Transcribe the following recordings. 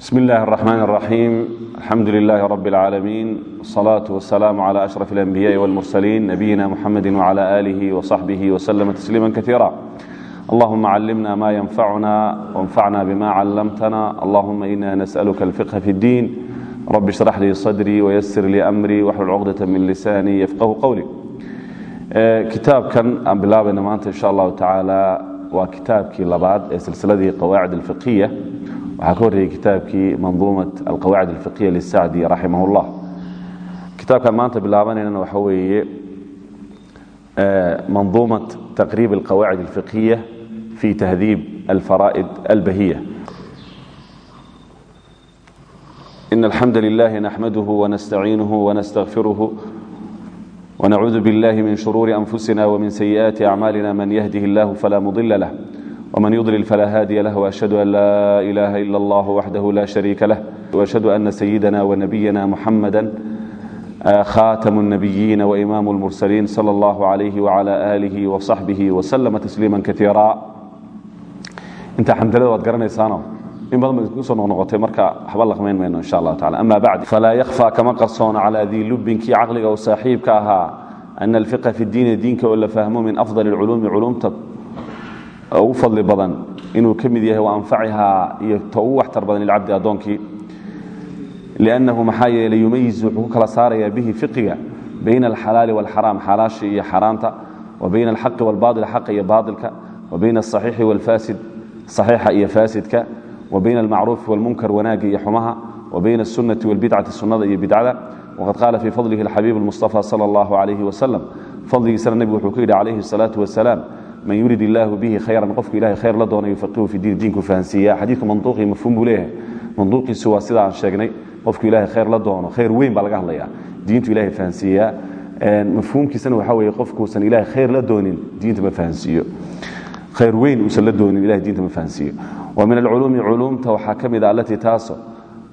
بسم الله الرحمن الرحيم الحمد لله رب العالمين والصلاة والسلام على أشرف الأنبياء والمرسلين نبينا محمد وعلى آله وصحبه وسلم تسليما كثيرا اللهم علمنا ما ينفعنا وانفعنا بما علمتنا اللهم إنا نسألك الفقه في الدين رب اشرح لي صدري ويسر لي أمري واحلل عقدة من لساني يفقه قولي kitaabkan aan bilaabayna maanta insha allahu tacaala waa kitaabkii labaad ee silsiladii qawaacid alfiqiya waxaa ka horreeyey kitaabkii manduumat alqawaacid alfiqhiya lisacdi raximah اllah maanta bilaabanaynan waxa weeye manduumat taqriib alqawaacid alfiqhiya fi tahdiib alfaraa'id albahiya إن الحمد لله نحمده ونستعينه ونستغفره ونعوذ بالله من شرور أنفسنا ومن سيئات أعمالنا من يهده الله فلا مضل له ومن يضلل فلا هادي له وأشهد أن لا إله إلا الله وحده لا شريك له وأشهد أن سيدنا ونبينا محمدا خاتم النبيين وإمام المرسلين صلى الله عليه وعلى آله وصحبه وسلم تسليما كثيرا. انت حمد الله واتقرنيسانه in badan bay ku soo noqnoqotay marka waxba laqmayn mayno insha allah taala ama bacd falaa yakfaa kama qarsoona calaa dii lubinkii caqliga u saaxiibka ahaa ana alfiqa fi diini diinka oo la fahmo min afdal culuumi culuumta oo ugu fadli badan inuu ka mid yahay waanfacihaa iyo ta ugu waxtar badan lilcabdi addoonkii liannahu maxaa yeeley yumayiz ku kala saarayaa bihi fiqiga bayna alxalaali waalxaraam xalaasha iyo xaaraamta wa bayna alxaqi waalbaail xaqa iyo baailka wa bayna asaxiixi waalfaasid saxiixa iyo faasidka wa bayna almacruufi waalmunkar wanaagga iyo xumaha wa bayna asunati waalbidcati sunnada iyo bidcada. Wqad qaala fii fadlihi alxabiib almustafa sala allahu calayhi wasalam fadligiisana nebigu wuxuu ku yidhi calayhi asalaatu wasalaam man yurid illaahu bihi khayran qofku ilahay khayr la doona yufaqihu fi diin diinku fahansiiya. Xadiidka manduuqii mafhuum buu leeyahay. Manduuqiisu waa sida aan sheegnay qofku ilahay khayr la doono khayr weyn baa laga hadlayaa. Diintu ilahay fahansiiyaa mafhuumkiisana waxaa weeye qofkuusan ilaahay khayr la doonin diinta ma fahansiiyo. Khayr weyn uusan la doonin ilahay diinta ma fahansiiyo. Wa min alculuumi culuumta waxaa ka mid ah a allatii taaso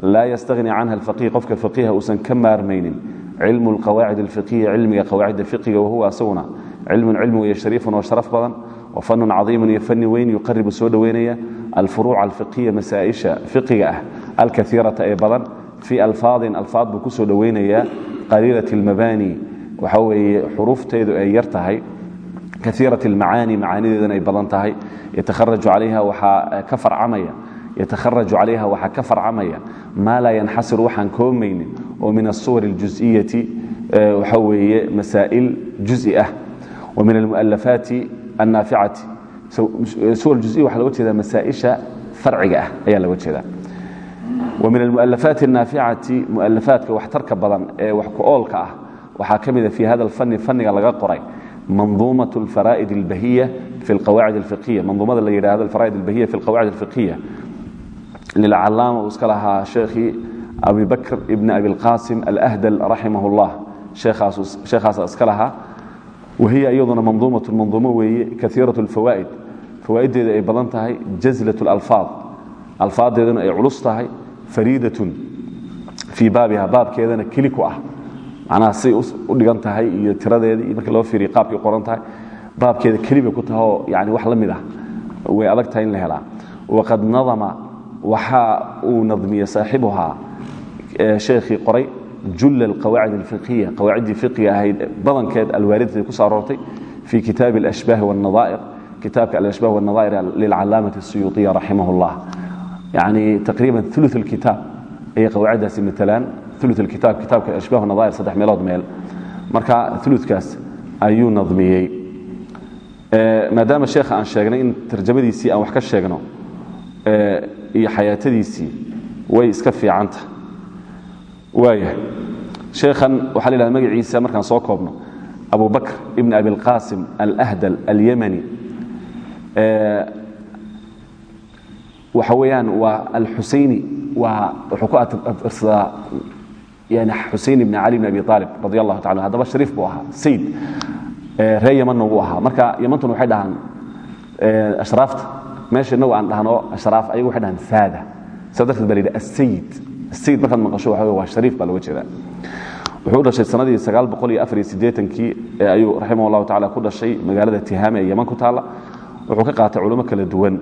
laa yastagni canha alfaqih qofka faqiiha uusan ka maarmaynin cilmu alqawaacid alfiqihiya cilmiga cilm cilmi wey شhariiف oo sharaf badan وفن caظiim iyo fani weyn yuqaribu soo dhoweynaya alfuruuc الفiقiya masaaئiشha fiqiga ah alkaثiiraةa ee badan fii alfaadin alfaad buu ku soo dhoweynaya qaliilaة الmabani waxa weeye xuruufteedu ay yar tahay kaiiraة اlmacaani macaanideedana ay badan tahay yataharaju calayha waxaa ka farcamaya yatakharaju calayha waxaa ka farcamaya maa laa yanxasir waxaan koomaynin oo min الsuwar اljuزئiyati waxa weeye masaa'il juز'i ah wa min almu'alafaati الnaaficati suwar juزiya waxa loga jeeda masaaئisha farciga ah ayaa loga jeeda wa min almu'alafaati الnaaficati mu'alafaadka waxtarka badan ee wax ku-oolka ah waxaa ka mida fii hada اlfani faniga laga qoray منظومة الفرائد البهية في القواعد الفقهية منظومة اللي يرى هذا الفرائد البهية في القواعد الفقهية للعلامة وسكلها شيخي أبي بكر ابن أبي القاسم الأهدل رحمه الله شيخ أسكلها وهي أيضا منظومة منظومة وهي كثيرة الفوائد فوائد أي بلنتها جزلة الألفاظ ألفاظ أي علصتها فريدة في بابها باب كذا كليكو أه macnaha say u dhigan tahay iyo tiradeeda iyo markii loo fiiriya qaabkay qoran tahay baabkeeda kelibay ku taha oo yani wax la mid ah way adag tahay in la helaa waqad nadama waxa uu nadmiyey saaxibuhaa sheekhii qoray julla alqawaacid alfiqhiya qawaaciddii fiqiga ahayd badankeed alwaaridteeda ku soo aroortay fi kitaabi alashbaah wannadaa'ir kitaabka alashbaah wannadaa'ir lilcalaamati الsuyuuطiya raximah اllah yani taqriiban ulu alkitaab ayay qawaaciddaasi matalaan ulu kitaab kitaabka ashbah nadaa'ir saddex meelood meel marka ulukaas ayuu nadmiyey maadaama sheekha aan sheegnay in tarjamadiisii aan wax ka sheegno iyo xayaatadiisii way iska fiicanta waaya sheekhan waxaa la magaciisa markaan soo koobno. Abu bakr ibn abi اlqasim alahdal alyamani waxa weeyaan waa alxusayni waa wuxuu ku atirsadaa yani xusein ibn cali bn abi aalib radi taala haddaba shariif buu ahaa sayid ree yamanna wuu ahaa. Marka yamantuna waxay dhahaan ashraafta meesha inagu aan dhahno ashraaf ayagu waxay dhahaan saada saa darteed ba la asayid markaad maqasho waxa waa shariif baa looga jeedaa. Wuxuu u dhashay sanadii siddeetankii ayuu raximah allahu tacala ku dhashay magaalada tihaame ee yaman ku taalla. Wuxuu ka qaatay culimo kala duwan.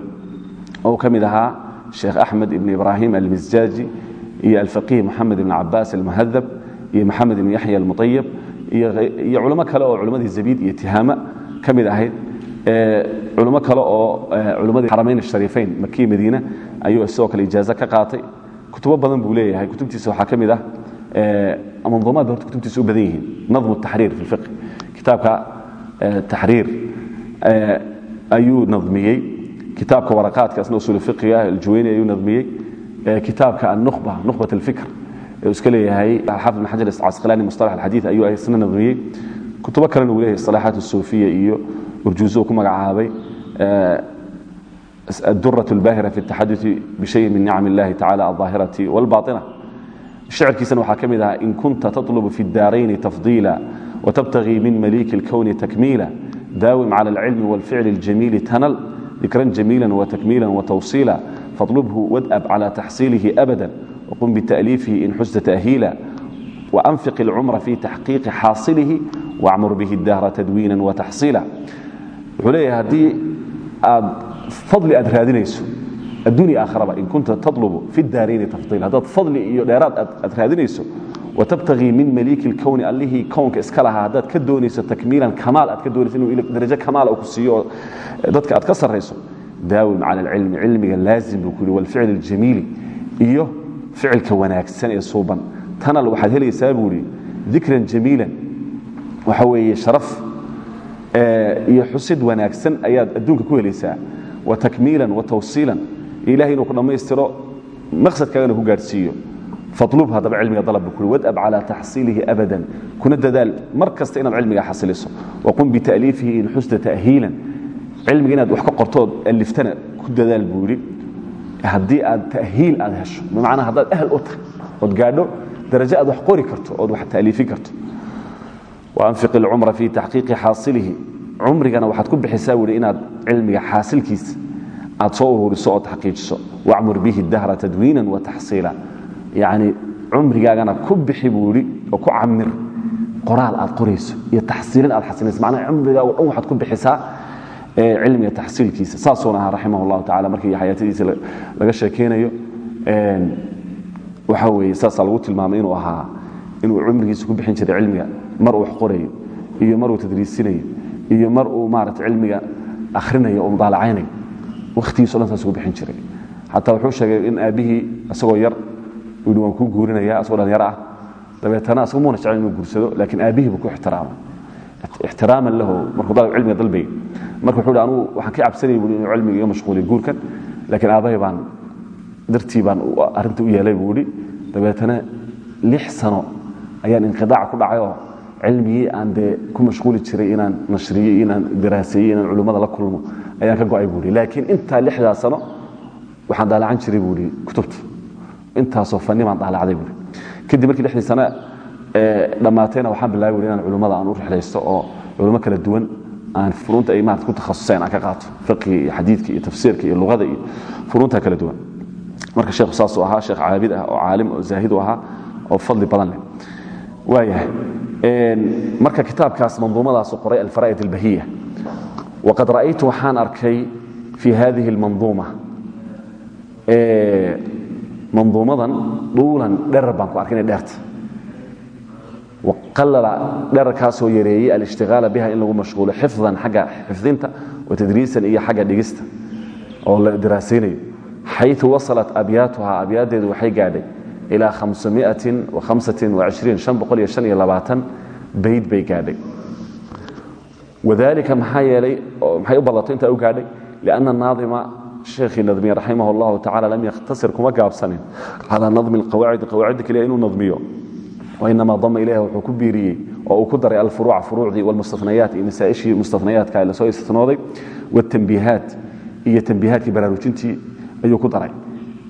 Oo ka mid ahaa sheekh axmed ibn ibraahim almisjaaji iyo alfaqiih moxamed ibn cabaas almuhadab iyo maxamed ibn yaxya almuayab iyo culimo kale oo culimmadii zabiid iyo tihaama ka mid ahayd. Culimo kale oo culimmadii xaramayn ashariifeyn makiya madiina ayuu sidoo kale ijaazo ka qaatay kutubo badan buu leeyahay kutubtiisa waxaa ka mid ah manduumaad horta kutubtiisa u badan yihiin. Nadmu taxriir fi lfiqh kitaabka taxriir ayuu nadmiyey. Kitaabka waraqaadka asna usul fiqiga aljuwayni ayuu nadmiyey. Kitaabka annukhba nukhbat alfikr ee iska leeyahay. Xaafid ibn xajar casqalaani mustalax alxadiid ayuu isna nadmiyey. Kutubo kalena uu leeyahay isalaaxaat asuufiya iyo urjuuzo ku magacaabay الدرة الباهرة في التحدث بشيء من نعم الله تعالى الظاهرة والباطنة الشعر كيسان وحاكمها إن كنت تطلب في الدارين تفضيلا وتبتغي من مليك الكون تكميلا داوم على العلم والفعل الجميل تنل ذكرا جميلا وتكميلا وتوصيلا فاطلبه وادأب على تحصيله أبدا وقم بتأليفه إن حزت تأهيلا وأنفق العمر في تحقيق حاصله واعمر به الدهر تدوينا وتحصيلا عليه هذه fadli aad raadinayso adduunya aakharaba in kunta tatlubu fi daarayni tafdiil. Haddaad fadli iyo dheeraad aad raadinayso watabtagii min maliiki lkowni allihii kownka iska lahaa haddaad ka doonayso takmiilan kamaal aad ka doonayso inuu darajo kamaala ku siiyo dadka aad ka sarrayso daawim cala alcilmi cilmiga laazim buu ku yidhi walficli aljamiili iyo ficilka wanaagsan ee suuban. Tanal waxaad helaysaa buu yidhi dikran jamiilan waxa weeye sharaf iyo xusid wanaagsan ayaad adduunka ku helaysaa watakmiilan watawsiilan ilahay inuu ku dhammaystiro maqsadkaagana ku gaadhsiiyo. Falub haddaba cilmiga dalabba kuli wadab calaa taxsiilihi abadan. Kuna dadaal mar kasta inaad cilmiga xasiliso. Waqum bita'liifihi in xusda ta'hiilan. Cilmiga inaad wax ka qortood aliftana ku dadaal buu yidhi. Haddii aad ta'hiil aad hesho bimacnaa haddaad ahl u tahay ood gaadho darajo aad wax qori karto ood wax ta'liifin karto. Waanfiq ilcumra fii taxqiiqi xaasilihi cumrigana waxaad ku bixisaa wuri inaad cilmiga xaasilkiisa aad soo ururiso oo taxqiijiso. Wacmur bihi dahra tadwiinan wa taxsiila. Yacni cumrigaagana ku bixi buu yidhi oo ku camir qoraal aad qorayso iyo taxsiilin aad xasilinayso macnaha cumrigaaga dhan waxaad ku bixisaa cilmiga taxsiilkiisa. Saasuuna ahaa raximah allahu tacala markii xayaatadiisa laga sheekeynayo waxa weeye saasaa lagu tilmaamay inuu ahaa inuu cumrigiisa ku bixin jiray cilmiga. Mar uu wax qorayo iyo mar uu tadriisinayo iyo mar uu maarata cilmiga akhrinayo oo mudaalacaynayo wakhtigiiso dhan saas bixin jiray. Xataa wuxuu sheegay in aabbihii isagoo yar uu yidhi waan guurinaya asagoo dhalinyaro ah dabeetana asagu muuna jecel inuu guursado laakiin aabbihii buu ku ixtiraamay. Ixtiraaman lahu markuu cilmiga dalbay. Marka wuxuu anugu waxaan ka cabsanayay buu inuu cilmiga iga mashquuliyo guurkan laakiin aabbahay baan dartii baan arrinta u yeelay buu yidhi. Dabeetana lix sano ayaan inqidaac ku dhacay oo cilmigii aan dee ku mashquuli jiray inaan nashriyo inaan daraaseeyo inaan culummada la kulmo ayaan ka go'ay buuhi laakiin intaa lixdaa sano waxaan daalacan jiray buuhi kutubta intaasoo fanni baan daalacday buuhi kadib markii lixdii sano dhammaatayna waxaan bilaabay inaan culummada aan u rixlaysto oo culummo kala duwan aan furuunta ay maarata ku takhasuseen aan ka qaato. Fiqiga iyo xadiidka iyo tafsiirka iyo luqada iyo furuunta kala duwan. Marka sheekhu saasuu ahaa sheekh caabid ah oo caalim oo zaahid u ahaa oo fadli badan leh. Waayahay marka kitaabkaas manduumadaasu qoray alfaraa'id albahiya waqad ra'aytu waxaan arkay fii hadihi almanduuma. Manduumadan dhuulan dherar baan ku arkay inay dheerta. Waqallala dherarkaasoo yareeyey alishtigaala biha in lagu mashquulo xifdan xagga xifdinta watadriisan iyo xagga dhigista oo la daraasaynayo xayu wasalat abyaatuha abyaaddeedu waxay gaadhay ilaa bayd bay gaadhay. Wadalika maxaa yeelay maxay u ballatay intaa u gaadhay? Lianna naadima sheekhii nadmiye raximah allahu tacala lam yakhtasir kuma gaabsanin. Calaa nadmi alqawaacidi qawaacidda keliya inuu nadmiyo. Wainamaa dama ilayha wuxuu ku biiriyey oo uu ku daray alfuruuca furuucdii walmustanayaat iyo masaa'ishii mustanayaadka la soo istinooday watanbiihaat iyo tanbiihaadkii baraarujintii ayuu ku daray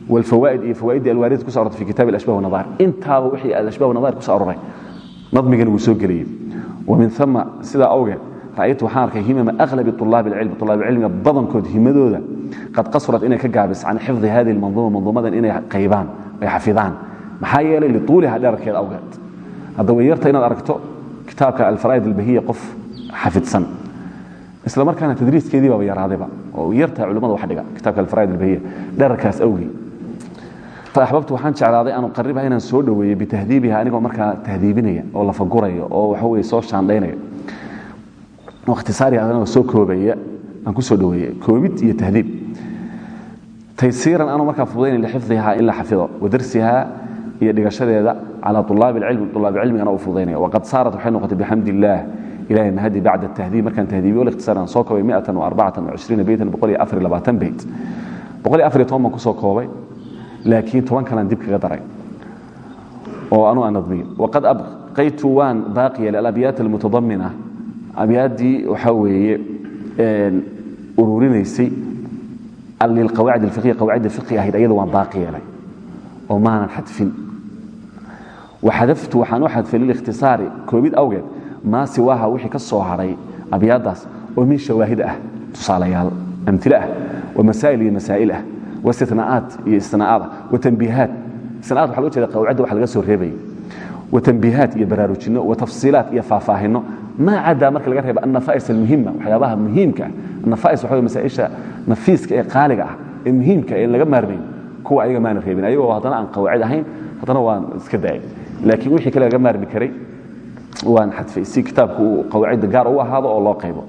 wlfawaaid iyo fawaaidii alwaarida kuso arortay fi kitab ashbah wanadaar intaaba wixii alashbah wanadaar kuso aroray nadmigana wuu soo gelayey wamin ama sidaa awgeed ra'aytu waxaan arkay himama ahlabi ulaabi alcilmi ulaabilcilmiga badankood himadooda qad qasurat inay ka gaabis can xifdi hadi lmanduuma manduumadan inay qaybaan ay xafidaan maxaa yeelay lituuliha dherarkeeda awgeed hadda way yarta inaad aragto kitaabka alfaraa'id albahiya qof xafidsan islamarkaana tadriiskeedii baaba yaraadayba oo yartaa culimmada wax dhiga kitaabka alfaraa'id albahiya dherarkaas awgii axbabtu waxaan jeclaaday aan qaribha inaan soo dhoweeyo bitahdiibiha anigoo markaa tahdiibinaya oo lafaguraya oo waxaweye soo shaandhaynaya. Ikhtisaariha ah anigoo soo koobaya aan ku soo dhoweeya koobid iyo tahdiib. Taysiiran aanu markaa fududaynin lixifdiha in la xafido wadarsiha iyo dhigashadeeda calaa ulaabi cilmi ulaabi cilmigana u fududaynaya. Waqad saarat waxay noqotay bixamdi illaah ilahi mahadi bacda tahdiib. Markaan tahdiibiyo likhtisaar aan soo koobay beytan beytan beyt ku soo koobay laakiin toban kalaan dib kaga daray. Oo anu aan nadmiyo waqad abqaytu waan baaqi yeelay alabyaat almutadamina abyaaddii waxaa weeye ururinaysay lilqawaacid alfiqhiya qawaacidda fiqhi ahayd ayada waan baaqi yeelay oo maanan xadfin. Waxadaftu waxaan u xadfay lilikhtisaari koobid awgeed maa siwaaha wixii ka soo hadhay abyaaddaas oo min shawaahid ah tusaalayaal amile ah wa masaa'il iyo masaa'il ah wa istinaa'aat iyo istinaa'ada wa tanbiihaat. Istinaa'at waxa loo jeeda qawaacidda wax laga soo reebayay wa tanbiihaat iyo baraarujinno wa tafsiilaat iyo faahfaahinno. Maa cadaa marka laga reeba annafa'is almuhima waxyaabaha muhiimka ah. Annafa'is waxa wey masaa'isha nafiiska ee qaaliga ah ee muhiimka ee laga maarmayn kuwa ayaga maana reebin. Ayagoo haddana aan qawaacid ahayn haddana waan iska daayay laakiin wixii kale laga maarmi karay waan xadfay si kitaabku uu qawaacidda gaar u ahaado oo loo qaybo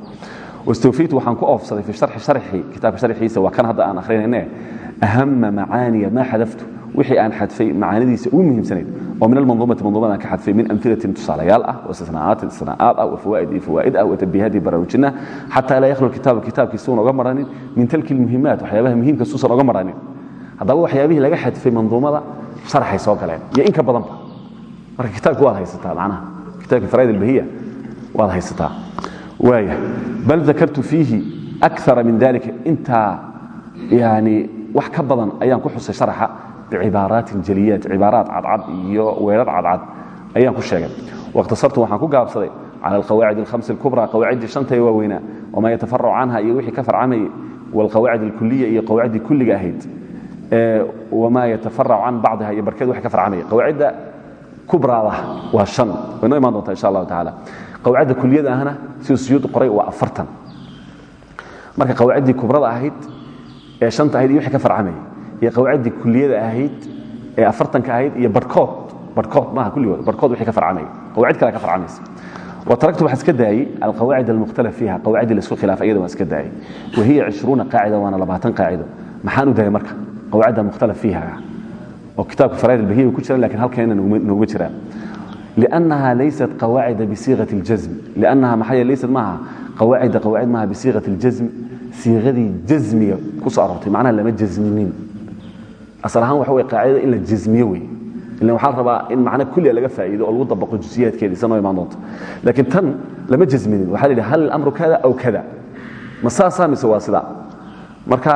wastawfiitu waxaan ku oofsaday fi sharxi sharxi kitaabka sharxiisa waa kan hadda aan akhrinayne ahama macaaniya maa xadaftu wixii aan xadfay macaanidiisa ugu muhiimsanayd oo min almanduumati manduumada aan ka xadfay min amhilatin tusaalayaal ah wa istinaa'aatin istinaa'aad ah wa fawaa'id iyo fawaa'id ah wa tanbiihaat iyo baraarujinah xataa laa yakhlu kitaabu kitaabkiisa uun oga maranin min talki lmuhimaat waxyaabaha muhiimka suusan oga maranin haddaba waxyaabihii laga xadfay manduumada sharxay soo galeen iyo in ka badanba marka kitaabki waad haysataa macnaha kitaabki faraid albahiya waad haysataa bal dakartu fiihi akara min dalika intaa yani wax ka badan ayaan ku xusay sharaxa bicibaaraatin jaliyaat cibaaraat cadcad iyo weerar cadcad ayaan ku sheegay. Wakhtasartu waxaan ku gaabsaday cala alqawaacid alhamsi alkubra qawaaciddii shantay waaweynaa wamaa yatafaracu canha iyo wixii ka farcamayay walqawaacid alkuliya iyo qawaaciddii kulliga ahayd. Wamaa yatafaracu can bacdiha iyo barkeed waxay ka farcamaya qawaacidda kubraada waa shan. Way noo imaan doontaa insha allahu tacaala awcadda kuliyada ahna sida suyuud qoray waa aartan marka qawaaciddii kubrada ahayd ee anta ahayd iyo wixii ka farcamaya iyo qawaaciddii kuliyada ahayd ee afartanka ahayd iyo barhkood barhkood maaha kulligood barhkood wixii ka farcamaya qawaacid kale ka farcamaysa. وtaragtu waxaan iska daayey alqawaacid almukhtalaf fiiha qawaaciddii la isku khilaafa iyada waan iska daayey. Wa hiya cishruuna qaacida waana labaatan qaacido. Maxaan u daayay marka? Qawaacidda mukhtalaf fiiha. Oo kitaabka faraaid albahiya ku jiraan laakiin halkan inay nooguma jiraan لأنها ليست قواعد بصيغة الجزم لأنها محيا ليست معها قواعد قواعد معها بصيغة الجزم صيغة جزمية كسارتي معناها لما جزمين أصلها هو قاعدة إلا الجزمية وي إلا waxaa rabaa in macna kulliya laga faa'iido oo lagu dabaqo jusiyaadkeeda isana imaan doonto laakiin tan lama jazminin waxaa la yidhi hal amru kada aw kada ma saasaa mise waa sidaa marka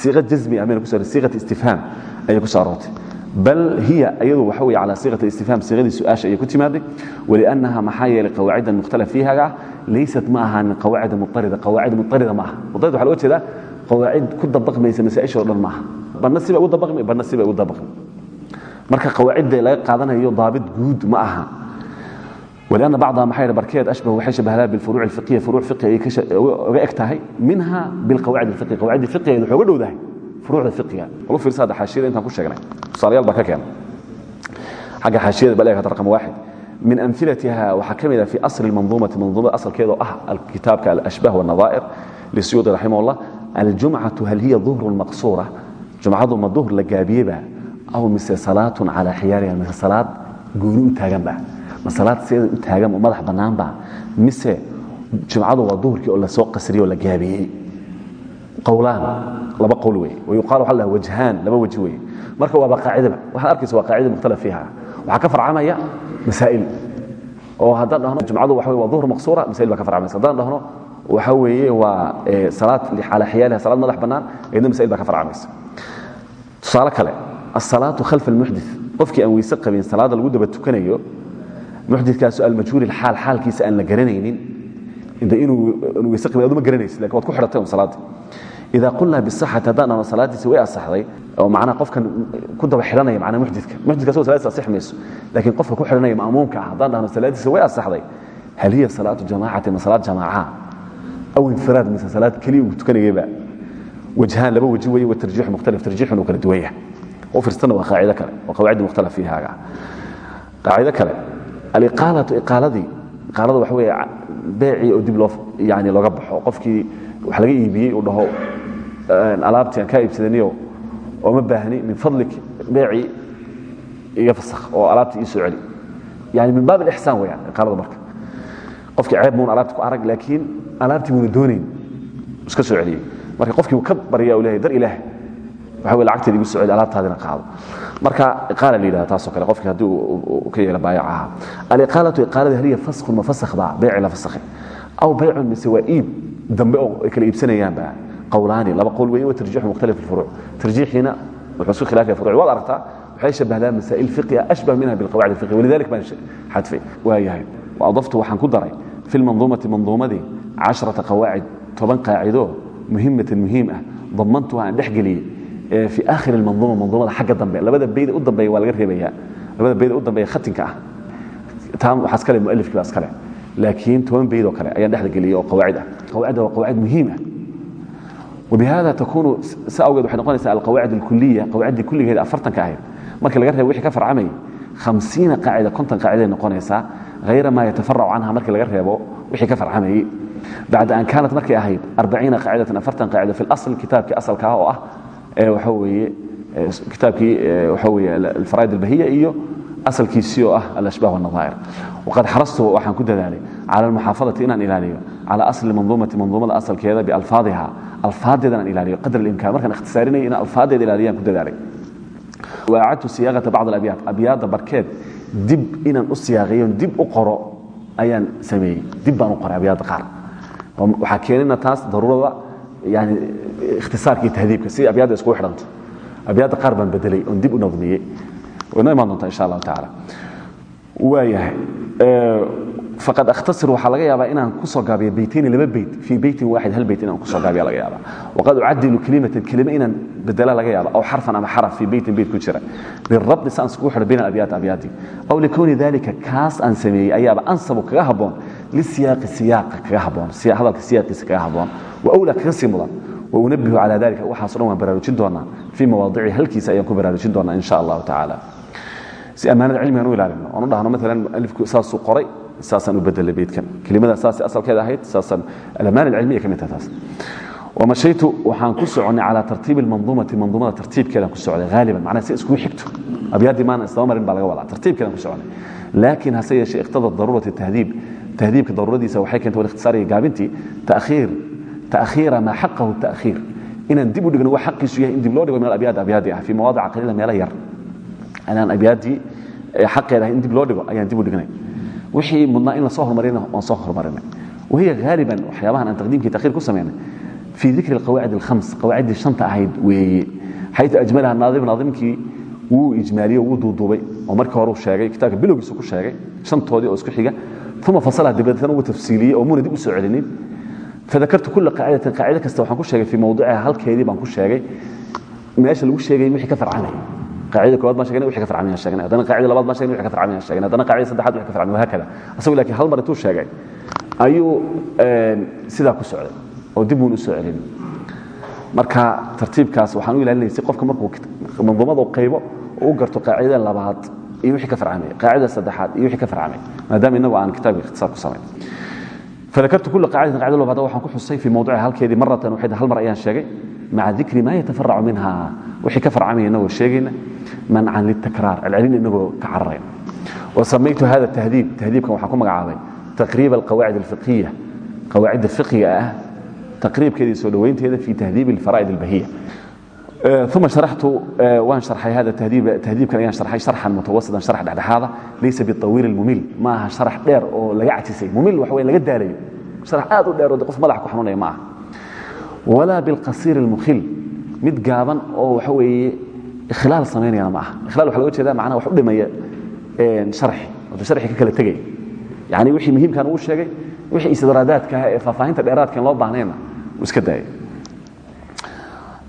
siiqa jazmi ah mayna ku saaray siiqat istifhaam ayay ku saarootay bal hiya iyadu waxa weeye calaa siiqat istifhaam siiqadii su-aasha ayay ku timaaday waliannaha maxaa yeelay qawaacidda mukhtalaf fiihaga laysat ma ahaanin qawaacida mutarida qawaacid mutarida ma aha mutarida waxaa looga jeedaa qawaacid ku dabaqmaysa masaa'isha oo dhan ma aha banna sibay ugu dabaqmi banna sibay ugu dabaqmi marka qawaacidda laga qaadanayo daabit guud ma aha ولأن بعضها محاير بركيات أشبه وحي شبه بالفروع الفقهية فروع فقهية أكتاهي منها بالقواعد الفقهية قواعد الفقهية اللي furuucda iiga bal u fiirsa hadda xaashiyada intaan ku sheegnay tusaalayaal baan ka keenay. Xagga xaashiyada bal eegata raqam waaxid. Min amilatiha waxaa ka mid ah a fi asri manduumati manduumada asalkeedoo ah kitaabka alashbah wاnadaa'ir lisuyuudi raximahullah. Aljumcatu hal hiya duhrun maqsuura? Jumcadu ma duhr la gaabiyeba aw mise salaatun calaa xiyaariha mise salaad gooni u taaganba ma salaad seeda u taaganba madax bannaanba mise jumcadu waa duhurkii oo la soo qasriyey oo la gaabiyey? Qowlaan laba qowl wey wayuqal waa la wajhaan laba waji weye marka waaba qaacidaba waxaad arkaysa waa qaacida mukhtalaf fiiha. Waxaa ka farcamaya masaa'il. Oo haddaan dhahno jumcadu waxa waa duhur maqsuura masail baa ka farcamaysa. Haddaan dhahno waxa weeye waa salaad ala xiyaaliha salaad madax bannaan ayadna masail baa ka farcamaysa. Tusaale kale asalaatu khalfa almuxdit qofkii aan weyse qabin salaada lagu daba tukanayo muxdikaasu almajhuuli xaal xaalkiisa aan la garanaynin. De inuu weyse qabin aduma garanaysid laakiin waad ku xidhatay un salaadii ida qulnaa biaxati haddaanano salaadiisi way asaxday oo manaa qofkan ku daba xidhanaya mana muxdidka muxdidka soo salaadis asix mayso laakiin qofka ku xidhanaya ma'muumka ah haddaan dhahno salaadiisi way asaxday hal hiya salaatu jamaacati ma salaad jamaaca aw infiraad mise salaad keliya uu tukanayayba wajhaan laba waji weeye watarjiix mukhtalif tarjiixun uu kala duwan yahay u firsana waa qaacido kale waa qawaacidda mukhtalaf fiihaaga qaacido kale aliqaalatu iqaaladii iqaalada waxa weeye beecii oo dib loo yani looga baxo qofkii wax laga iibiyey dhaho alaabtii aan kaa iibsadaniyo oo ma baahni min fadlik beecii iga fasakh oo alaabtii ii soo celi. Yani min baab alixsaan weyaan iqaalada marka. Qofkii ceeb muun alaabti ku arag laakiin alaabtii muuna doonayn iska soo celiyey. Marka qofkii ka barya uu leeyahay dar ilaah waxa wey lacagteeda igu soo celi alaabtaadina qaado. Marka iqaala la yidhahda taasoo kale qofkii haddii uu ka yeelo baayacaha aliqaalatu iqaalada haliya faskhun ma fasakh baa beeci la fasakhay aw baycun mise waa iib dambe oo ay kala iibsanayaanba qowlaani laba qowl weeye wa tarjiixu mukhtalif alfuruuc. Tarjiixiina wuxuu isku khilaafaya furuuc. Waad aragtaa waxay shabbahdaa masaa'il fiqiya ashbah minha bilqawaacid alfiqhiya walidalik baan xadfay. Waayahay waadaftu waxaan ku daray fi lmanduumati manduumadii casharata qawaacid toban qaacido muhimatan muhiim ah damantuha aan dhex geliyey fi aakhir almanduuma manduumada xagga dambe. Labada beyd u dambeeya waa laga reebaya labada beyd u dambeeya khatinka ah. Taa waxaa iskale mualifkii baa iskale laakiin toban bayd oo kale ayaan dhexda geliyey oo qawaacid ah qawaacida waa qawaacid muhiim ah wbihada takuunu si awgeed waxay noqonaysaa alqawaacid alkuliya qawaaciddii kulligeeda afartanka ahayd markii laga reebo wixii ka farcamayay hamsiina qaacida konton qaaciday noqonaysaa hayra maa yatafaracu canha markii laga reebo wixii ka farcamayey bacda an kaanat markay ahayd arbaciina qaacidatan afartan qaacida fi lasl kitaabkii asalka ah oo ah waxaa weeye kitaabkii waxaa weeye alfaraa'id albahiya iyo asalkiisii oo ah alashbah wanaaair waqad xarastu waxaan ku dadaalay cala almuxaafadati inaan ilaaliyo cala asli manduumati manduumada asalkeeda bialfaadiha alfaadeeda inaan ilaaliyo qadar imkan markaan ikhtisaarinaya inaan alfaadeeda ilaaliyaan ku dadaalay. Waacadtu siyaaqata bacd alabyaad. Abyaadda barkeed dib inaan u siyaaqiyon dib u qoro ayaan sameeyey. Dib baan u qoray abyaadda qaar. Waxaa keenina taas daruurada yani ikhtisaarka iyo tahdiibka sidii abyaadda iskugu xidhanta. Abyaadda qaar baan bedelay oon dib u nadmiyey way noo imaan doontaa insha allahu tacaala waayahay faqad akhtasir waxaa laga yaabaa inaan ku soo gaabiyo beytayni laba beyt fii beytin waaxid hal beyt inaan ku soo gaabiya laga yaabaa. Waqad ucadilu kelimatan kelime inaan bedela laga yaaba aw xarfan ama xaraf fii beytin beyt ku jira. Lirabdi si aan iskugu xidho bayna alabyaad abyaadi aw likowni dalika kaas aan sameeyey ayaaba ansabu kaga habboon lisiyaaqi siyaaqa kaga habboon hadalka siyaaqiisa kaga habboon. Wa awla kaga sii mudan. Wa unabihu calaa dalika waxaaso dhan waan baraarujin doonaa. Fii mawaadici halkiisa ayaan ku baraarujin doonaa insha allahu tacaala si ammaanada cilmigan u ilaalino. Oon u dhahno maalan alifku saasuu qoray saasaan u bedelay beydkan kelimada saasay asalkeeda ahayd saasaan alamaan alcilmiya ka mid taha taas. Wamashaytu waxaan ku soconay calaa tartiibi almanduumati manduumada tartiibkeedaan ku socday haaliban macnaha si iskugu xigto. Abyaaddii maana isdaba marin baa laga wadaa tartiibkeedaan ku soconay. Laakiin hase yeeshee iqtada daruurati tahdiib tahdiibka daruuradiisa waxay keentay walikhtisaariga gaabintii ta'khiir ta'khiira maa xaqahu ta'khiir. Inaan dib u dhigno wax xaqiisu yahay in dib loo dhigo min alabyaad abyaadii ah fii mawaadica qaliila meelo yar anaan abyaaddii xaqeeda ahay in dib loo dhigo ayaan dib u dhignay. Wixii mudnaa in la soo hormarina waan soo hormarinay. Wahiya haaliban waxyaabahan aan taqdiimkii takhiir ku samaynay fii dikri alqawaacid alkhams qawaaciddii shanta ahayd weeye. Xaytu ajmalaha naadim naadimkii wuu ijmaaliye wuu duuduubay oo markii hore uu sheegay kitaabka bilowgiisu ku sheegay shantoodii oo isku xiga. Uma fasalaha dabadeetna uu tafsiiliyey oo muuna dib u soo celinin. Fadakartu kula qaacidatin qaacida kasta waxaan ku sheegay fii mawduciha halkeedii baan ku sheegay. Meesha lagu sheegay wixii ka aacida kooaad baan sheegnay wixii ka farcamiyan sheegnay haddana qaacida labaad baan sheegnay wixii ka farcamiyan sheegnay haddana qaacida saddexaad wixii ka farcamiyan wahaakada asagu laakiin hal mar intuu sheegay ayuu sidaa ku socday oo dib uun u soo celin marka tartiibkaas waxaan u ilaalinaysay qofka markuu manduumadu qaybo oo u garto qaacida labaad iyo wixii ka farcamay qaacida saddexaad iyo wixii ka farcamay maadaama innagu aan kitaabka ikhtisaar ku samayn dakartu kula aacdatin qacda lo bada waxaan ku xusay fii mawduciha halkeedii maratan waxay hal mar ayaan sheegay maca dikri maa yatafaracu minha wixii ka farcamaya inagoo sheegayna mancan liltakraar celcelin inagoo ka cararayna wa samaytu hada tahdiib tahdiibkan waxaan ku magacaabay taqriiba alqawaacid alfiqhiya qawaacidda fiqiga ah taqriibkeedii soo dhowaynteeda fii tahdiibi alfaraa'id albahiya uma haratu waan haray hada tahdiibkan ayaan haray harxan mutawasidan harx dhexdhexaada. Laysa biawiil mumiil maaha harx dheer oo laga cajisay mumiil waxa w laga daalayo. Harx aad u dheeroo de qof madax ku xanuunaya ma aha walaa bilqasiir اlmukhil mid gaaban oo waxa weeye ikhlaal samaynayana ma aha ikhlaal waxa loga jeeda macnaha wax u dhimaya harxi wato sharxi ka kala tegaya yani wixii muhiimkan uu sheegay wixii istidraadaadka ah ee faahfaahinta dheeraadkan loo baahnayna uu iska daaya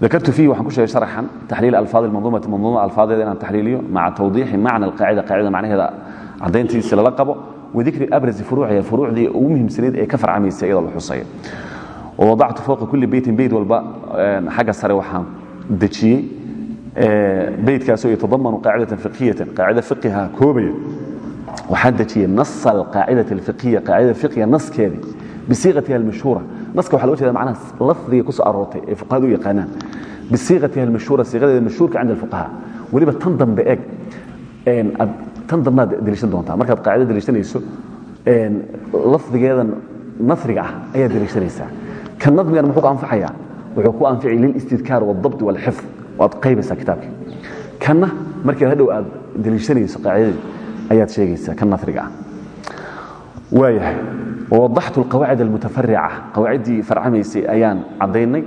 ذكرت فيه وحن كل شرحا تحليل الفاظ المنظومه منظومه الفاظ ان تحليليه مع توضيح معنى القاعده قاعده معناها عدينتي سلا لقبه وذكر ابرز فروعها فروع دي ومهم سنيد اي كفر عميس ايضا الحصيه wawadactu fowqa kulli beytin beyt walba xagga sare waxaan dejiyey beytkaasoo yatadamanu qaacidatan fiqhiyatan qaacida fiqiha koobaya waxaan dejiyey nas alqaacidati alfiqhiya qaacidada fiqiga naskeedii bisiiqatiha almashhuura naska waxa loo jeeda macnaha lafdiga ku soo aroortay ee fuqahadu u yaqaanaan. Bisiiqatiha almashhuura siiqadeeda mashhuurka cinda alfuqaha weliba tan dambe eeg tan dambaad deliishan doontaa. Markaad qaacida deliishanayso lafdigeedan nasriga ah ayaad deliishanaysaa kan nadmigan muxuu ku anfaxayaa wuxuu ku anficay lilistidkaar wاdabt wاlxifd waad qaybaysaa kitaabka. Kanna markaad hadhow aad deliishanayso qaacidadii ayaad sheegaysaa kan nasriga ah. Waayahay wawadaxtu alqawaacid almutafarica qawaaciddii farcamaysay ayaan caddaynay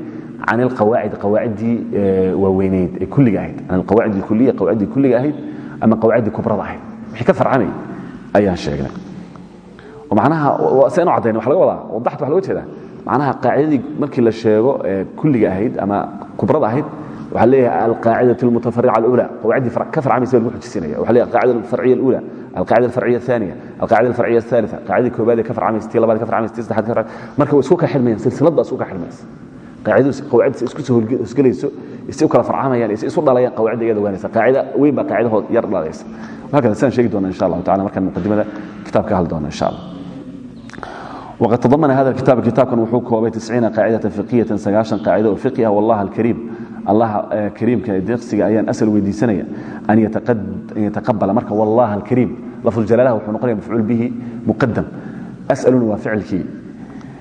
can alqawaacid qawaaciddii waaweyneyd ee kulliga ahayd can alqawaacid alkuliya qawaaciddii kulliga ahayd ama qawaaciddii kubrada ahayd wixii ka farcamay ayaan sheegnay macnaha seen u caddaynay waxa laga wadaa wadaxtu waxa loga jeedaa macnaha qaacidadii markii la sheego ee kulliga ahayd ama kubrada ahayd waxaa leeyahay alqaacidatu almutafarica alula qawaaciddii ka farcamaysa lagu xujisinaya waxa leeyahay alqaacida alfarciya alula alqaacida alfarciya athaniya alqaacida alfarciya athalitha qaacidii koobaad ee ka farcamaysa tii labaad ka farcamaysa tii saddexaad ka farcamaysa marka way isku ka xirmayaan silsilad baa isku ka xirmaysa qaacidadu qawaacidda isku soo hosgelayso isay u kala farcamayaan isay isu dhalayaan qawaacidda iyada ogaanaysa qaacida weyn baa qaacidahood yar dhalaysa وهكذا سنشيك دونا إن شاء الله تعالى مركز مقدمة كتاب كهل دونا إن شاء الله وقد تضمن هذا الكتاب كتاب كان وحوك وبيت تسعين قاعدة فقهية سقاشا قاعدة فقهية والله الكريم الله كريم كدقسي أيان أسأل ويدي سنة أن يتقد أن يتقبل مركز والله الكريم lafduljalaalha wuxuu noqonaya mafcuul bihi muqadam asaluna waa ficilkii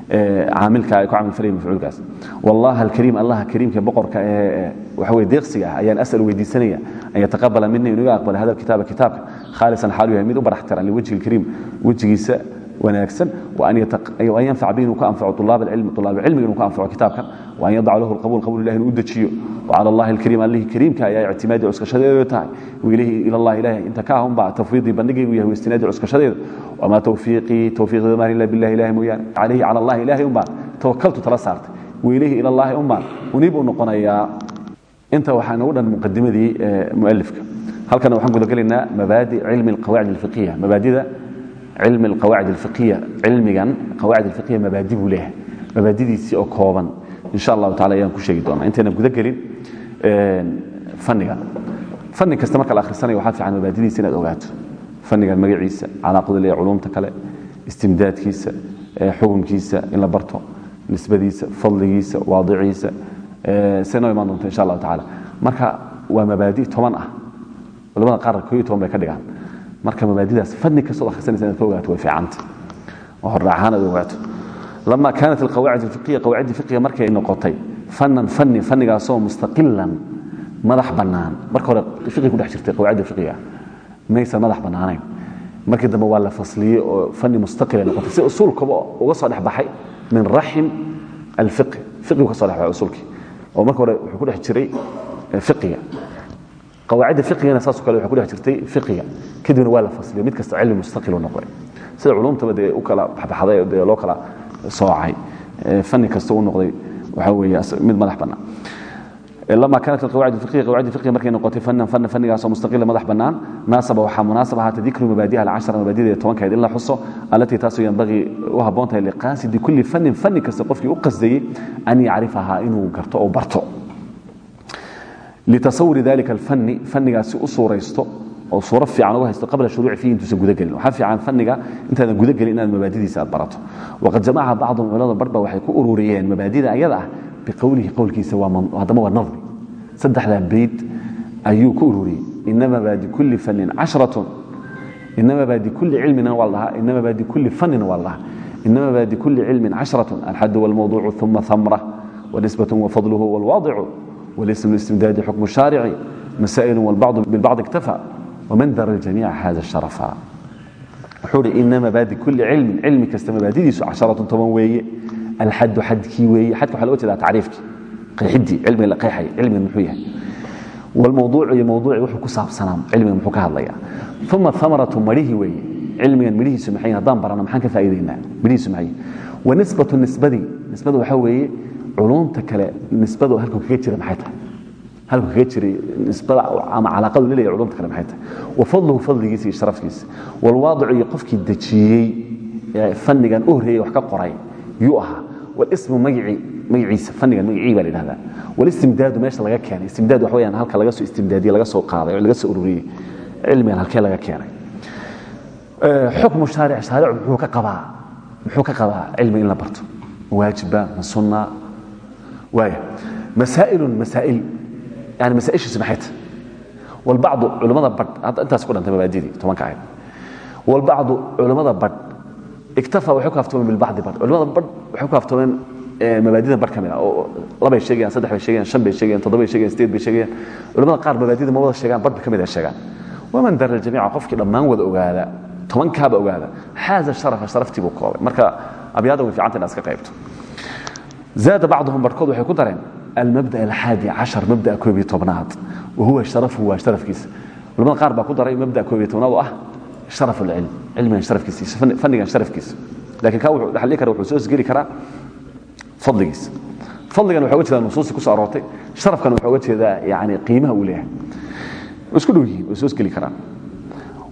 caamilka ay ku camalfalaya mafcuulkaas. Wallaha alkariim allaha kariimka boqorka ee waxa weye deeqsiga ah ayaan as'al weydiisanaya an yataqabala mina inuu aqbala hada alkitaaba kitaabka. Khaalisan xaalu yahay mid u baraxtiran liwajhi alkariim wejigiisa wanaagsan wa an yanfac bi inuu ka anfaco ulaab alcilmi ulaab alcilmiga inuu ka anfaco kitaabkan an yadac lahu qabul qabul ilahi inu dejiyo wcala allahi alkariim allihii kariimka ayaa ictimaadi cuskashadeedu tahay wiilihii ilallahi ilaah inta ka ahunbaa tafwiidii bandhigaygu yahay istinaadi cuskashadeeda wamaa tawfiiqii tawfiiqdeeda maan ila billahi ilahi mooyaane calayhi cala allahi ilahi unbaan tawakaltu tala saartay wiilihii ilallaahi unbaan uniib u noqonayaa inta waxaa nagu dhan muqadimadii mualifka halkana waxaan gudagelaynaa mabaadi cilmi alqawaacid alfiqiya mabaadida cilmi alqawaacid alfiqiya cilmigan qawaacid alfiqiya mabaadi buu leeyahay mabaadidiisii oo kooban insha allahu taala ayaan ku sheegi doonaa. Intaynan guda gelin fannigan fanni kasta marka la akhrisanayo waxaa fiican mabaadidiisa inaad ogaato. Fannigan magaciisa calaaqadu leeyahay culumta kale istimdaadkiisa xukunkiisa in la barto nisbadiisa fadligiisa waadiciisa se imaan doonta insha allahu tacaala marka waa mabaadi toban ah. Culamada qaarna koo toban bay ka dhigaan. Marka mabaadidaas fanni kastood akhrisanaysa inaad ka ogaato way fiicanta. Oo horraacahaan aad ogaato lama kaanat alqawaacid alfiqiya qawaaciddi fiqiga markay noqotay fanan fani fanigaasoo mustaqilan madax bannaan marka hore fiqi ku dhex jirtay qawacidda fiqiga maysan madax bannaanayn markii dambe waa la fasliyey oo fani mustaqil ay noqotay si usuulkaba uga soo dhex baxay min raxim alfiqi fiqigu ka soo dhex baxay usuulkii oo marka hore wuxuu ku dhex jiray fiqiga qawaacidda fiqigana saasoo kale waxay ku dhex jirtay fiqiga kadibna waa la fasliyey mid soocay fani kasta u noqday waxaa weeye mid madax bannaan. Lama kaanat alqawaacid fiqhiya qawaacid fiqhiga markay noqotay fannan fanna fannigaasoo mustaqila madax bannaan. Naasaba waxaa munaasab ahaata dikru mabaadiha alcashara mabaadida iyo tobankeed in la xuso allatii taasoo yanbagii u habboon tahay liqaasidi kulli fannin fanni kasta qofkii u qasdayey an yacrifahaa inuu garto oo barto. Litasawuri dalika alfanni fannigaasi u suuraysto oo suuro fiican uga haysto qabla shuruuci fiihi intuusan gudagelin. Waxaa fiican fanniga intaadan gudagelin inaad mabaadidiisa aad barato. Waqad jamaca bacdum culamada barba waxay ku ururiyeen mabaadida ayada ah biqowlihi qowlkiisa haddama waa nadmi. Saddexdaa beyd ayuu ku ururiyey. Inama baadi kulli fannin casharatun. Inama baadi kulli cilmina waa ladhahaa inama baadi kulli fannin waa ladhahaa inama baadi kulli cilmin casharatun. Alxadu walmawduucu uma hamra wanisbatu wafadluhu walwaadicu walismu listimdaadi xukmu shaarici. Masaa'il walbacdu bilbacdi iktafa. والبعض بالبعض اكتفى ومن ذر الجميع هذا الشرف حول إنما باد كل علم علم كستما باديس عشرة طبعا وي الحد حد كي وي حد حلوة ذا تعريفك قيحدي علم لا قيحي علم المحوية والموضوع هي موضوع وحو كصاب سنام علم المحوكة هذا ثم ثمرة مريه وي علم مريه سمحين هدان برنا محان كفايدين مريه سمحين ونسبة النسبة دي نسبة وحوي علومta kale nisbadu halku kaga jira maxay tahay halku kaga jiray nisbada ama calaaqadu leeyahay culumta kale maxay tahay wa fadluhu fadligiisa iyo sharafkiisa wal waadicu iyo qofkii dajiyay fannigan u horeeyay wax ka qoray yuu ahaa walismu magicii magaciisa fannigan magicii baa la yidhahdaa walistimdaadu meesha laga keenay istimdaad wax weeyaan halka laga soo istimdaadiyey laga soo qaaday oo laga soo ururiyey cilmigan halkee laga keenay xukmu shaaric shaaric muxuu ka qabaa muxuu ka qabaa cilmi in la barto waajiba ma sunna waaya masaa'ilun masaa'il yani masaa'ishiisu maxay tahay walbacdu culimmada badh intaas ku dhantay mabaadidii tobanka ahayd walbacdu culimmada badh iktafa waxay ku haftoomeen bilbacdi badh culimmada badh waxay ku haftoomeen mabaadida bar ka mid ah oo labay sheegayaan saddex bay sheegayaan shan bay sheegayaan toddoba bay sheegayaan sideed bay sheegayaan culimmada qaar mabaadida ma wada sheegaan badhba ka mid ah sheegaan waman dara aljamiica qofkii dhammaan wada ogaada tobankaaba ogaada xaaza sharafa sharaftii buu koobay marka abyaada way fiicanta inaad iska qaybto zaada bacduhum barhkood waxay ku dareen almabda alxaadi cashar mabdaa koob iyo tobnaad wahuwa sharafuhu waa sharafkiisa culamada qaar baa ku daray mabda koob iyo tobnaad oo ah sharaf alcilm cilmigan sharafkiisa fannigan sharafkiisa laakiin kaa wuxuu dhaxli kara wuxuu soo isgeli karaa fadligiisa fadligan waxaa uga jeedaa nusuusi ku soo aroortay sharafkan waxaa uga jeedaa yani qiimaha uu leeyahay isku dhow yihiin way soo isgeli karaan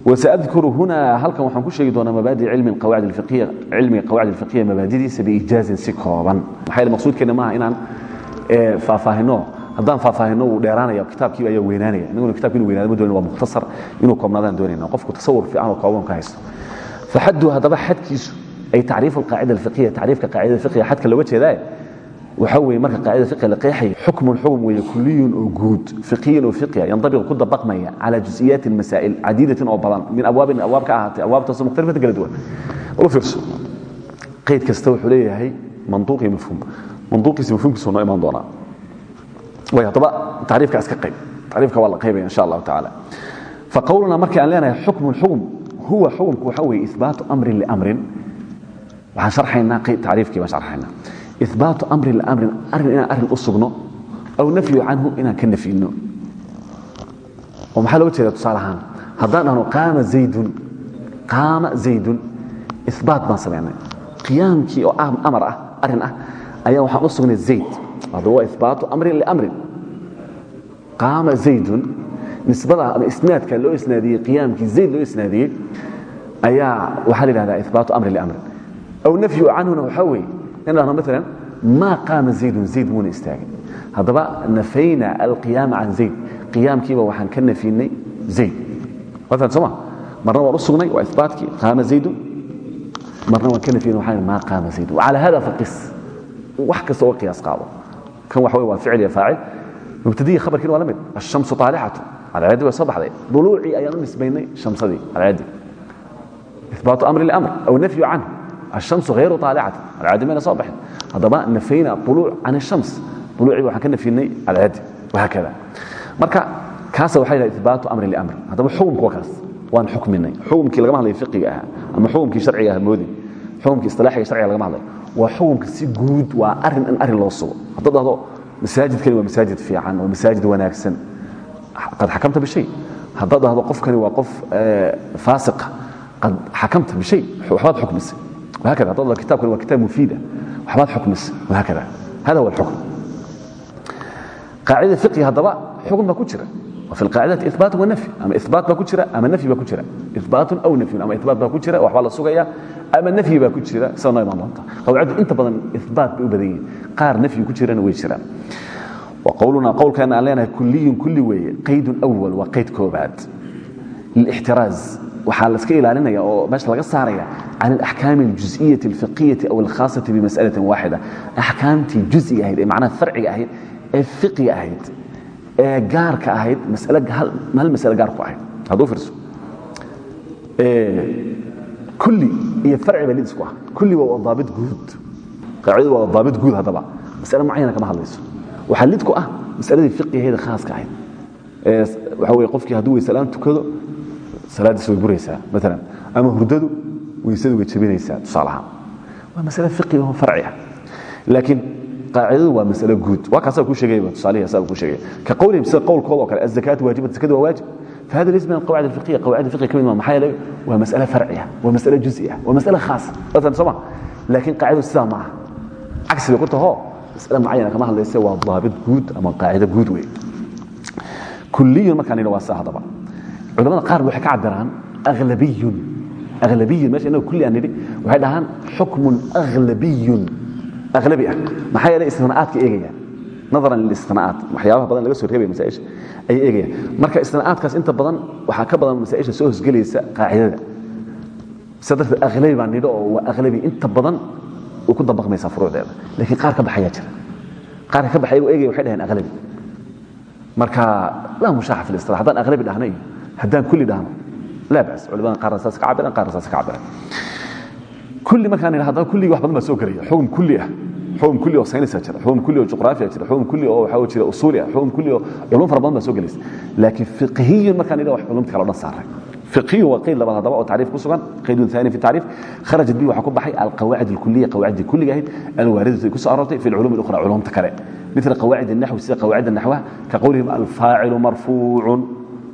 وسأذكر هنا halkan waxaan ku sheegi doonaa mabaadi cilmi qawaacid الفقهية cilmiga qawaacid الفقهية mabaadidiisa biijaazin si kooban maxaa yeele maqsuudkeena maaha inaan aaahino haddaan faahfaahino uu dheeraanaya kitaabkiiba ayaa weynaanaya. Iniguna kitabka inu weynaado ma dooni waa mukhtasar inuu koobnaadaan doonayna qofku tasawur fiican oo kooban ka haysto. Faxaddu haddaba xadkiisu ay tacriifu alqaacida alfiqhiya tacriifka qaacidada fiqhiga xadka looga jeedaa waxaa weeye marka qaacida fiqhiga la qeexaya xukmun xugum weeye kuliyun oo guud fiqhiyun oo fiqhiya yandabiqu ku dabaqmaya calaa jus'iyaati masaa'il cadiidatin oo badan min abwaabin abwaab ka ahaatay abwaabtaasoo mukhtalifatan kala duwan. U fiirso qayd kasta wuxuu leeyahay manduuq iyo mafhuum manduuqiisa mafhuumkiisa noo imaan doonaa way haddaba tacriifka iska qayb tacriifka waa la qaybaya insha allahu tacaala faqowluna markii aan leenahay xukmun xukm huwa xukumku waxa weeye ihbaatu amrin liamrin waxaan sharxaynaa tacriifkii baan sharxaynaa ibaatu amri lamrin arrin inaan arrin u sugno aw nafyu canhu inaan ka nafyino oo maxaa looga jeeda tusaale ahaan haddaan dhahno qaama zaydun qaama zaydun ibaat baan samaynay qiyaamkii oo amar ah arrin ah ayaa waxaan u sugnay zayd. Hada waa ibaatu amrin liamrin qaama zaydun nisbada ama isnaadka loo isnaadiyey qiyaamkii zayd loo isnaadiyey ayaa waxaa la yidhahdaa ibaatu amrin liamrin aw nafyu canhuna waxaa weeye in dhahno maalan maa qaama zayd muuna istaagin haddaba nafayna alqiyaama can zayd. Qiyaamkiiba waxaan ka nafinay zayd. Waatan sooma marna waan u sugnay waa ibaatkii qaama zaydun. Marna waan ka nafiyna waxaan maa qaama zaydun. Wacala hada faqis wax kasta uga iyaas aado kan waa waa ficil iyo aacil mubtadiya khabarkiina waa la mid. Ashamsu aalixatu alcadi way soo baxday. Duluucii ayaan u nisbaynay shamsadii alcadi ibaatu amri lamr aw nafyu canhu. Ashamsu hayru aalicati alcadi mayna soo baxin. Haddaba nafayna uluuc can ashams. Uluucii waxaan ka nafyinay alcadi wahaakada. Marka kaasa waxa yidhah ibaatu amri lamr haddaba xukumka waa kaas. Waan xukminay. Xukumkii lagama hadlay fiqiga ahaa ama xukumkii sharciga ahaa moodi. Xukumkii isilaaxiga sharciga lagama hadlay waa xukumka si guud waa arin in arin loo sugo hada dhahdo masaajidkani waa masaajid fiican waa masaajid wanaagsan qad xakamta bishay hada dhahdo qofkani waa qof faasiq qad xakamta bishay waxbaad xukmisay وهكذا هذا الكتاب هو كتاب مفيدة وحبات حكمس وهكذا هذا هو الحكم قاعدة فقه هذا حكم بكتشرة وفي القاعدة إثبات ونفي أما إثبات بكتشرة أما نفي بكتشرة إثبات أو نفي أما إثبات بكتشرة وحوال السوقية أما نفي بكتشرة سوى نايم الله قاعدة أنت بدن إثبات بأبدي قار نفي كتشرة ويشرة وقولنا قول كان علينا كلي كل وي قيد أول وقيد كوبات للاحتراز waxaa la iska ilaalinaya oo meesha laga saaraya can alaxkaam aljuزئiyaة اlfiqiyati aw alkhaasati bimasأalaة waaxida axkaamtii juزiga ahayd ee macnaha farciga ahayd ee fiqiga ahayd ee gaarka ahayd hal masale gaar ku ahayd. Hadduu fiirso kulli iyo farci ba lid isku ah kulli waa daabit guud. Qaacidadu waa daabit guud haddaba. Masale mucayana kama hadlayso. Waxaa lid ku ah masaladii fiqigaheeda khaaska ahayd. Waxa weye qofkii hadduu weysalaan tukado salaadiis way buraysaa maalan ama hurdadu weysadu way jabinaysaa tusaale ahaan. Waa masale fiqi oo farci ah. Laakiin qaacidadu waa masale guud waa kaasaa kuu sheegayba tusaalihi asaa kuu sheegaya ka qowlihim sida qowlkooda oo kale azakaatu waajibat zakadu waa waajib فهذا ليس من القواعد الفقهيه قواعد الفقه كمان ما حيل ومساله فرعيه ومساله جزئيه ومساله خاصه مثلا سمع لكن قاعده السلام معها عكس اللي قلته هو مساله معينه كما هذا يسوى ضابط جود اما قاعده جود وي كليا ما كان يلوى طبعا culamada qaar waxay ka cabiraan aghlabiyun aghlabiyun meesha inagu kulli aan nidhi waxay dhahaan xukmun aghlabiyun aglabi ah maxaa yeelay istinaaadka eegaya nadaran lilistinaaat waxyaabaha badan laga soo reebaya masaaisha ayay eegayaan marka istinaaadkaas inta badan waxaa ka badan masaaisha soo hosgelaysa qaacidada sida darteed aglabi baa oo waa inta badan way ku dabaqmaysaa furuucdeeda laakiin qaar ka baxayaa jira qaarka ka baxay eegaya waxay dhaheen aglabi marka laa mushaaxa fi listilaax haddaan iyo haddaan kulli dhahno laa bas culimadan qaarna saas ka cabiraan qaarna saas ka cabiraan kulli markaan idhaha haddana kulligii wax badan baa soo gelaya xugum kulli ah xugum kulli oo saynisaa jira xugum kulli oo juqraafiya jira xugum kulli oo waxaa jira usuuli ah xugum kulli oo culum fara badan baa soo gelaysa laakiin fiqhiyun markaan idhaha wax culumta kale o dhan saaray فقهي وقيل لبعض هذا تعريف كسغان قيد ثاني في التعريف خرجت به وحكم بحي القواعد الكلية قواعد الكلية هي الواردة في كسر في العلوم الأخرى علوم تكرى مثل قواعد النحو سيدة قواعد النحو كقولهم الفاعل مرفوع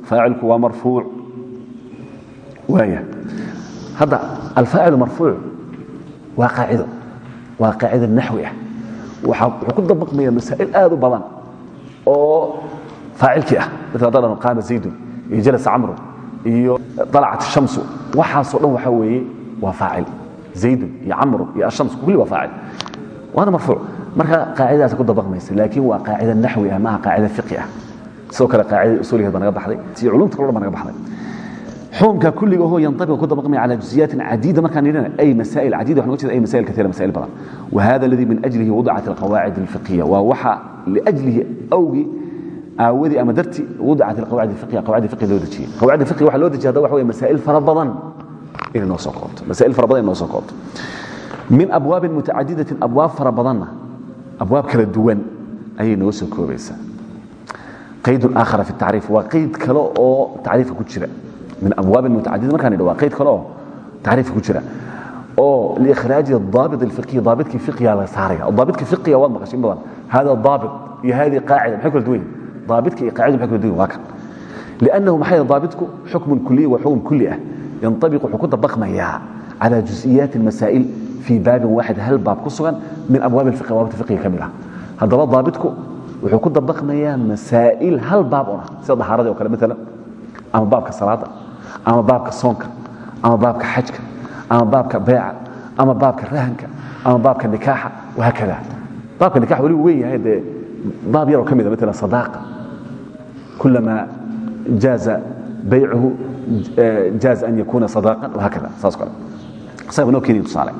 فاعل هو مرفوع وهي هذا الفاعل مرفوع waa qaacido. Waa qaacido naxwi ah. Wuxuu ku dabaqmaya masaa'il aad u badan oo faacilkii ah. Marka dalan qaama zaydun iyo jalas camrun iyo dalacat shamsu. Waxaasoo dhan waxa weeye waa faacil zaydun iyo camrun iyo ashamsu kulli waa faacil waana marfuuc. Marka qaacidadaas ku dabaqmaysa laakiin waa qaacida naxwi ah maaha qaacida fiqi ah. Sidoo kale qaacidada usuuligeed baa naga baxday. Si culumta kalo dhan baa naga baxday xukunka kulligaho yantabiqu ku dabaqmaya cala juziyaatin cadiida. Markaan idhana ay masaa'il cadiida waxaan uga jeeda ay masaa'il katira masaa'il badan. Wahada alladii min ajlihi wadacat alqawaacid alfiqiya waa waxa liajlihi awgi aawadii ama darti wadacat alqawaacid alfiqiya qawaacid alfiqiya loo dejiyay qawaacid alfiqiya waxaa loo dejiyay hadda waxa weeye masaa'il fara badan inay noo soo koobto. Masaa'il fara badan inay noo soo koobto. Min abwaabin mutacadidatin abwaab fara badanna abwaab kala duwan ayay noo soo koobaysaa. Qaydun aakhara fi tacriif. Waa qayd kale oo tacriifka ku jira min abwaabin mutacadida markaan idho waa qayd kale oo tacriifka ku jira oo liikhraaji daabit alfiqhi daabitkii fiqhiga laga saaraya daabitkii fiqhiga waad maqashay in badan hada daabit iyo hadi qaacida maxay kala duwan yihin ضابطك قاعده بحكم الدين واكن لانه محل ضابطك حكم كلي وحكم كلي اه ينطبق حكم ضخمه على جزئيات المسائل في باب واحد هل باب كسغن من ابواب الفقه وابواب الفقه كامله هذا ضابطك وحكم ضخمه مسائل هل باب انا سيده طهارده وكله مثلا ama baabka soonka ama baabka xajka ama baabka beeca ama baabka rahanka ama baabka nikaaxa wahaakada baabka nikaax welibu weyn yahay dee baab yaroo ka mida ah maala sadaaqa. Kulamaa jaaza baycuhu e, jaaz an yakuuna sadaaqan wahaakada saas kale. Sabanoo keenaya tusaale.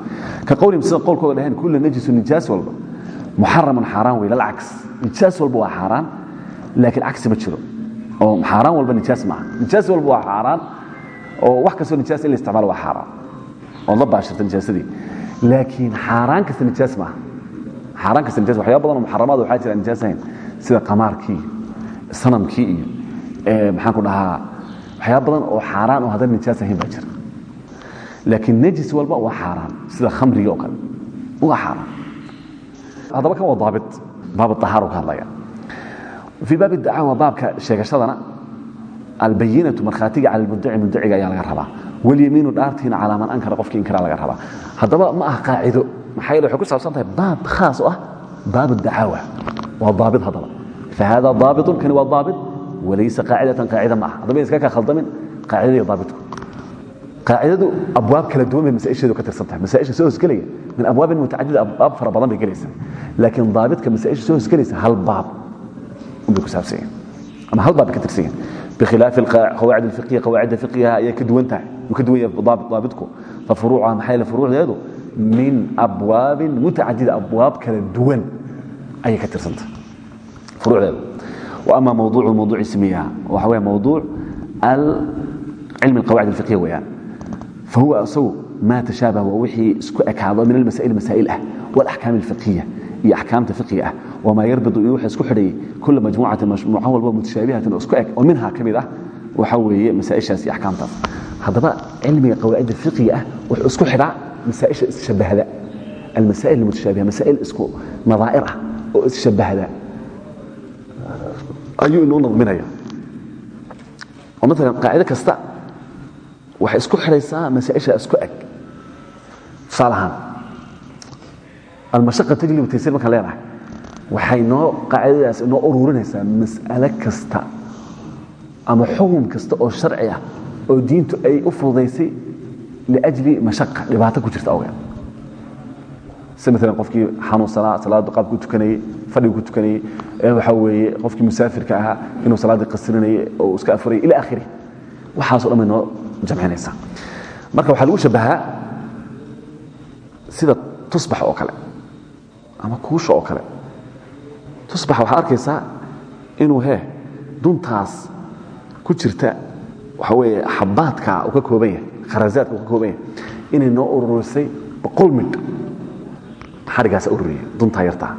Ka qowlihim sida qowlkooda dhaheen kulla najisu nijaas walba muxaraman xaaraan weyle alcags nijaas walba waa xaaraan laakiin cagsi ma jiro. Oo xaaraan walba nijaas maaha nijaas walba waa xaaraan oo wax kastoo nijaas in la isticmaalo waa xaaraan ood la baashirta nijaasadii. Laakiin xaaraan kasta nijaas maaha. Xaaraan kasta nijaas waxyaaba badan oo muxaramaad waxaa jira nijaas ahayn. Sida qamaarkii iyo sanamkii iyo ee maxaan ku dhahaa waxyaaba badan oo xaaraan oo haddana nijaas ahayn baa jira. Laakiin najis walba waa xaaraan. Sida khamriga oo kale waa xaaraan. Haddaba kan waa daabit baaba tahaaruu ka hadlaya. Fii baabi dacaawa baabka sheegashadana albayinatu marhaatiga cal muddaci muddaciga ayaa laga rabaa walyamiinu dhaartiina calaa man ankara qofkii inkara laga rabaa haddaba ma ah qaacido maxaa yele ku saabsan tahay baab khaas ah baab dacaawa waa daabit haddaba fahaadaa daabitun kani waa daabit walaysa qaacidatan qaacida ma ah iska ka khaldamin qaacidada iyo daabitku qaacidadu abwaab kala duwan bay masaaisheedu ka tahay masaaisha soo hosgelaya min abwaabin mutacadida abwaab fara badan bay gelaysaa laakiin daabitka masaaisha soo hosgelaysa hal baab unbay ku saabsan ama hal baab bay bkhilaaf qawaacid اfiqhiya qawaacidda fiqigaha ayay ka duwan tahay uu ka duwan yahay daabitku fafuruucaha maxaa yaele furuucdeedu min abwaabin mutacadida abwaab kala duwan ayay ka tirsanta furuucdeedu wa ama mawduucu mawduuc ismiyaha waxa weya mawduuc alcilmi alqawaacid alfiqhiya weeyaan fahuwa asagu ma tashaabah waa wixii isku ekaado min almasaa'il masaa'il ah walaxkaam alfiqhiya iyo axkaamta fiqiga ah wamaa yarbitu in waxa isku xidhayay kula majmuucatin majmuuca walba mutashaabihatin oo isku eg oo minhaa ka mid ah waxaa weeye masaa'ishaas iyo axkaamtaas haddaba cilmiga qawaa'idda fiqiga ah wuxuu isku xidhaa masaa'isha isshabbahda almasaa'il almutashaabiha masaa'il isku nadaa'ir ah oo isshabbahda ayuu inuu nadminaya oo maalan qaacido kasta waxay isku xidhaysaa masaa'isha isku eg tusaalahaan almashaqa tajlibu taysir markaan leenahay waxay noo qaacidadaas inoo ururinaysaa mas'ale kasta ama xukun kasta oo sharci ah oo diintu ay u fududaysay liajli mashaqa dhibaato ku jirta awgeed. Sida maalan qofkii xanuunsanaa salaada qaabku tukanayey fadhigu ku tukanayey waxaa weeye qofkii musaafirka ahaa inuu salaaddii qasrinayey oo iska afurayay ila akhiri waxaaso dhan bay noo marka waxaa lagu shabahaa sida tusbax oo kale ama kuusha oo kale tusbax waxaad arkaysaa inuu he duntaas ku jirta waxa weeye xabaadka uu ka kooban yahay kharazaadka uu ka kooban yahay inay noo ururisay boqol midh xarigaasa ururiya duntaa yartaa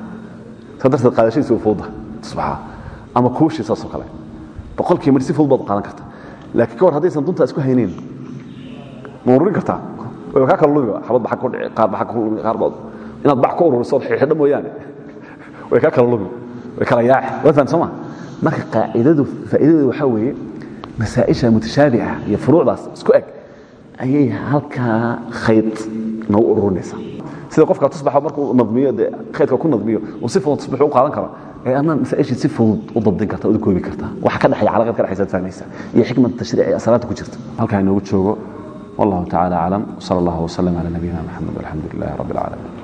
saa darteed qaadashadiisa fududa tusbaxa. Ama kuushii saasoo kale. Boqolkii midh si fudud u qaadan karta laakiin ka war haddaysan duntaa isku haynayn ma ururin kartaa? Way kaa kala xabad ba ku dhici qaar ba ku qaar baad inaad bax ku ururiso ood xidhxidho mooyaane. Way kaa kala kala yaaci waa fahan soo ma marka qaacidadu faa'iidadeedu waxaa weeye masaa'isha mutashaabiha iyo furuucdaas isku eg ayay halkaa khayd noogu ururinaysaa sida qofka tusbaxa markuu nadmiyo dee khaydka ku nadmiyo uu si fudud tusbaxu u qaadan karo ee adna masaa'ishii si fudud u dabdin karta u koobi karta waxa ka dhexaya calaqad ka dhexaysa fahmaysa iyo xikmad tashriici ee asraarta ku jirta halkaa inoogu joogo والله تعالى أعلم وصلى الله وسلم على نبينا محمد والحمد لله رب العالمين